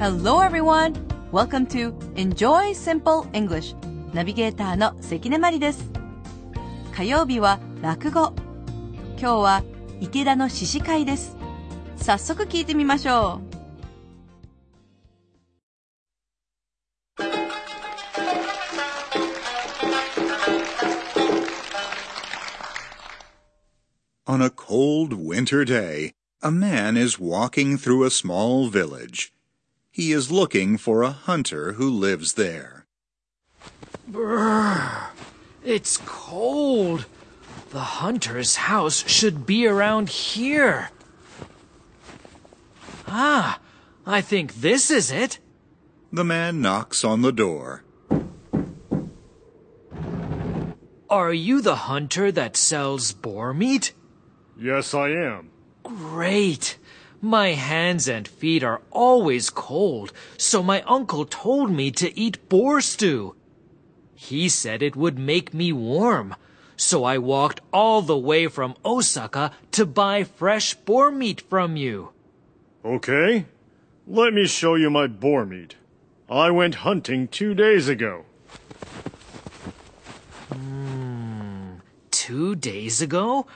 Hello everyone! Welcome to Enjoy Simple English ナビゲーターの関根まりです。火曜日は落語。今日は池田の猪買いです。早速聞いてみましょう。On a cold winter day, a man is walking through a small village. He is looking for a hunter who lives there. Brrr, it's cold. The hunter's house should be around here. Ah, I think this is it. The man knocks on the door. Are you the hunter that sells boar meat? Yes, I am. Great. My hands and feet are always cold, so my uncle told me to eat boar stew. He said it would make me warm, so I walked all the way from Osaka to buy fresh boar meat from you. Okay. Let me show you my boar meat. I went hunting two days ago. Hmm, two days ago?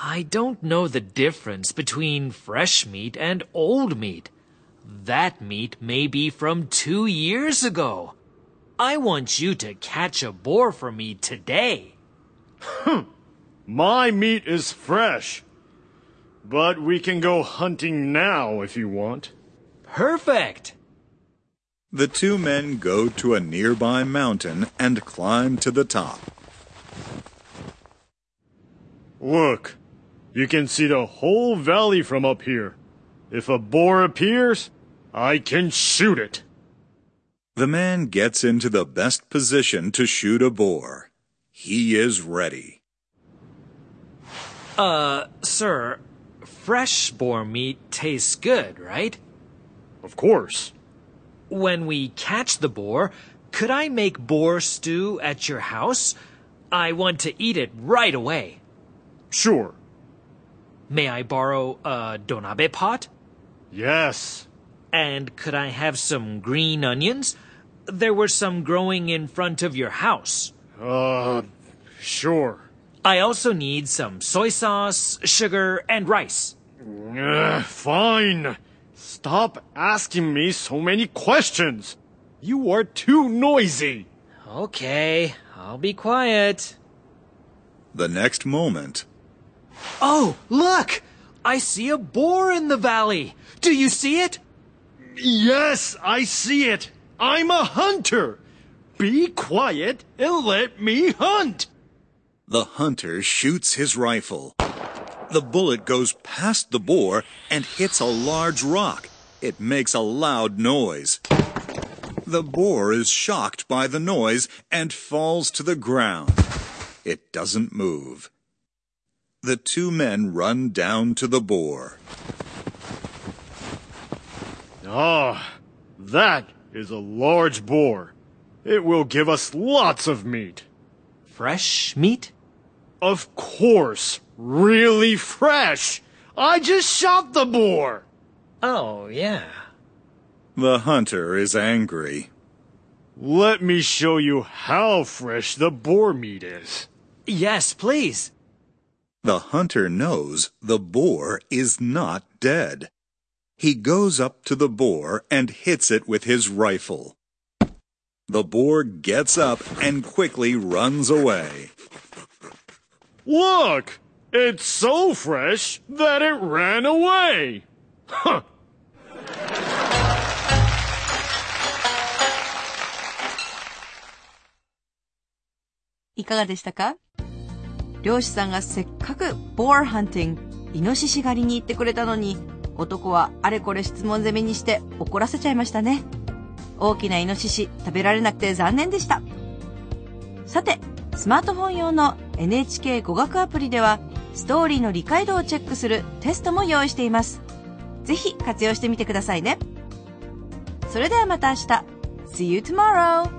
I don't know the difference between fresh meat and old meat. That meat may be from two years ago. I want you to catch a boar for me today. My meat is fresh. But we can go hunting now if you want. Perfect. The two men go to a nearby mountain and climb to the top. Look, you can see the whole valley from up here. If a boar appears, I can shoot it. The man gets into the best position to shoot a boar. He is ready. Uh, sir, fresh boar meat tastes good, right? Of course. When we catch the boar, could I make boar stew at your house? I want to eat it right away. Sure. May I borrow a donabe pot? Yes. And could I have some green onions? There were some growing in front of your house. Uh, sure. I also need some soy sauce, sugar, and rice. Uh, fine. Stop asking me so many questions. You are too noisy. Okay, I'll be quiet. The next moment, Oh, look! I see a boar in the valley. Do you see it? Yes, I see it. I'm a hunter. Be quiet and let me hunt. the hunter shoots his rifle. The bullet goes past the boar and hits a large rock. It makes a loud noise. The boar is shocked by the noise and falls to the ground. It doesn't move. The two men run down to the boar. Ah, that is a large boar. It will give us lots of meat. Fresh meat? Of course, really fresh. I just shot the boar. Oh, yeah. The hunter is angry. Let me show you how fresh the boar meat is. Yes, please. The hunter knows the boar is not dead. He goes up to the boar and hits it with his rifle. The boar gets up and quickly runs away. Look! It's so fresh that it ran away. Huh. いかがでしたか 漁師さんがせっかく boar hunting イノシシ狩りに行ってくれたのに男はあれこれ質問攻めにして怒らせちゃいましたね。大きなイノシシ食べられなくて残念でした。さてスマートフォン用の NHK 語学アプリではストーリーの理解度をチェックするテストも用意しています。ぜひ活用してみてくださいね。それではまた明日。See you tomorrow!